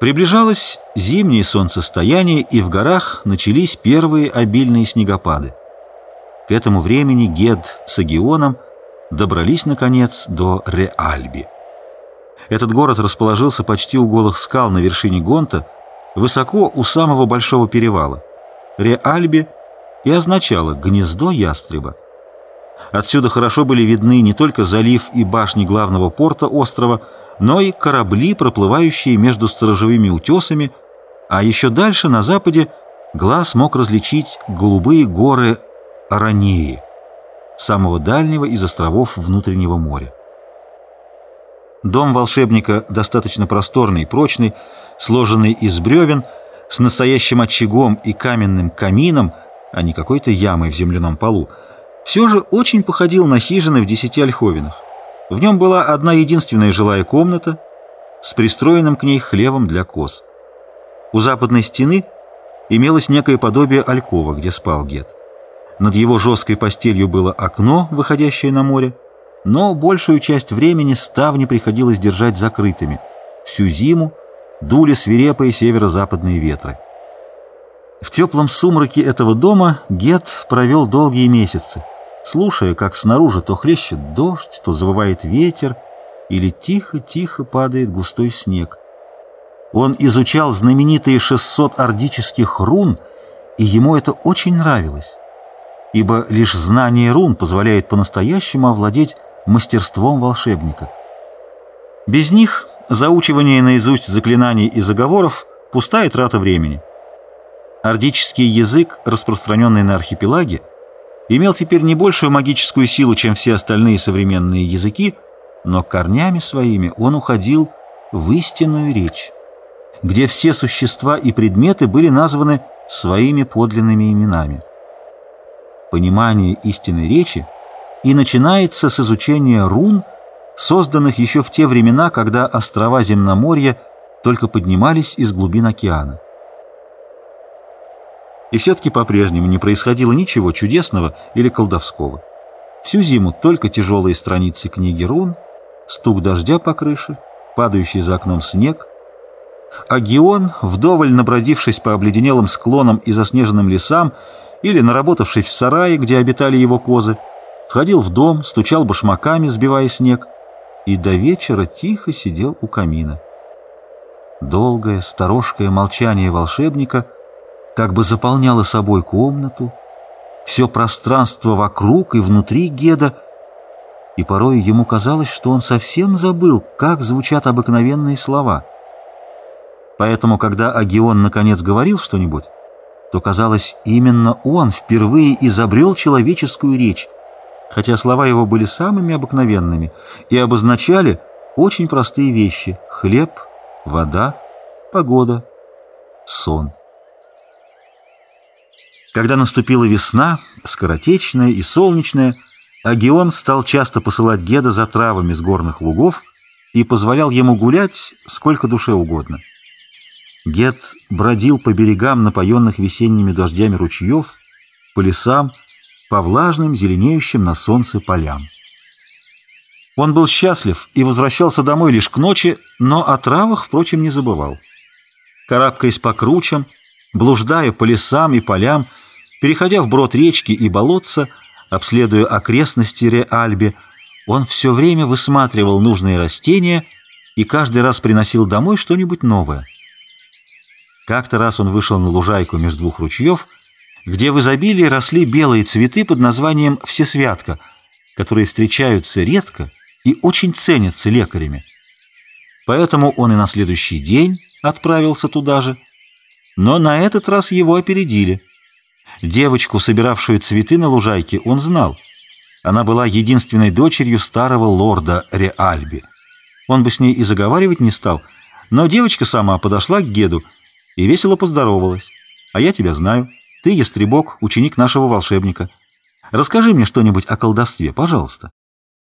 Приближалось зимнее солнцестояние, и в горах начались первые обильные снегопады. К этому времени Гед с Агионом добрались, наконец, до Реальби. Этот город расположился почти у голых скал на вершине Гонта, высоко у самого большого перевала. Реальби и означало «гнездо ястреба». Отсюда хорошо были видны не только залив и башни главного порта острова, но и корабли, проплывающие между сторожевыми утесами, а еще дальше, на западе, глаз мог различить голубые горы Аранеи, самого дальнего из островов внутреннего моря. Дом волшебника достаточно просторный и прочный, сложенный из бревен, с настоящим очагом и каменным камином, а не какой-то ямой в земляном полу, все же очень походил на хижины в десяти ольховинах. В нем была одна единственная жилая комната с пристроенным к ней хлевом для коз. У западной стены имелось некое подобие алькова, где спал Гет. Над его жесткой постелью было окно, выходящее на море, но большую часть времени ставни приходилось держать закрытыми. Всю зиму дули свирепые северо-западные ветры. В теплом сумраке этого дома Гет провел долгие месяцы слушая, как снаружи то хлещет дождь, то завывает ветер, или тихо-тихо падает густой снег. Он изучал знаменитые 600 ордических рун, и ему это очень нравилось, ибо лишь знание рун позволяет по-настоящему овладеть мастерством волшебника. Без них заучивание наизусть заклинаний и заговоров – пустая трата времени. Ордический язык, распространенный на архипелаге, имел теперь не большую магическую силу, чем все остальные современные языки, но корнями своими он уходил в истинную речь, где все существа и предметы были названы своими подлинными именами. Понимание истинной речи и начинается с изучения рун, созданных еще в те времена, когда острова Земноморья только поднимались из глубин океана. И все-таки по-прежнему не происходило ничего чудесного или колдовского. Всю зиму только тяжелые страницы книги рун, стук дождя по крыше, падающий за окном снег. А Геон, вдоволь набродившись по обледенелым склонам и заснеженным лесам, или наработавшись в сарае, где обитали его козы, входил в дом, стучал башмаками, сбивая снег, и до вечера тихо сидел у камина. Долгое, сторожкое молчание волшебника — как бы заполняла собой комнату, все пространство вокруг и внутри Геда, и порой ему казалось, что он совсем забыл, как звучат обыкновенные слова. Поэтому, когда Агион наконец говорил что-нибудь, то, казалось, именно он впервые изобрел человеческую речь, хотя слова его были самыми обыкновенными и обозначали очень простые вещи — хлеб, вода, погода, сон. Когда наступила весна, скоротечная и солнечная, Агион стал часто посылать Геда за травами с горных лугов и позволял ему гулять сколько душе угодно. Гед бродил по берегам напоенных весенними дождями ручьев, по лесам, по влажным, зеленеющим на солнце полям. Он был счастлив и возвращался домой лишь к ночи, но о травах, впрочем, не забывал. Карабкаясь по кручам, блуждая по лесам и полям, Переходя вброд речки и болотца, обследуя окрестности Реальби, он все время высматривал нужные растения и каждый раз приносил домой что-нибудь новое. Как-то раз он вышел на лужайку между двух ручьев, где в изобилии росли белые цветы под названием «всесвятка», которые встречаются редко и очень ценятся лекарями. Поэтому он и на следующий день отправился туда же, но на этот раз его опередили – Девочку, собиравшую цветы на лужайке, он знал. Она была единственной дочерью старого лорда Реальби. Он бы с ней и заговаривать не стал, но девочка сама подошла к Геду и весело поздоровалась. «А я тебя знаю. Ты, Ястребок, ученик нашего волшебника. Расскажи мне что-нибудь о колдовстве, пожалуйста».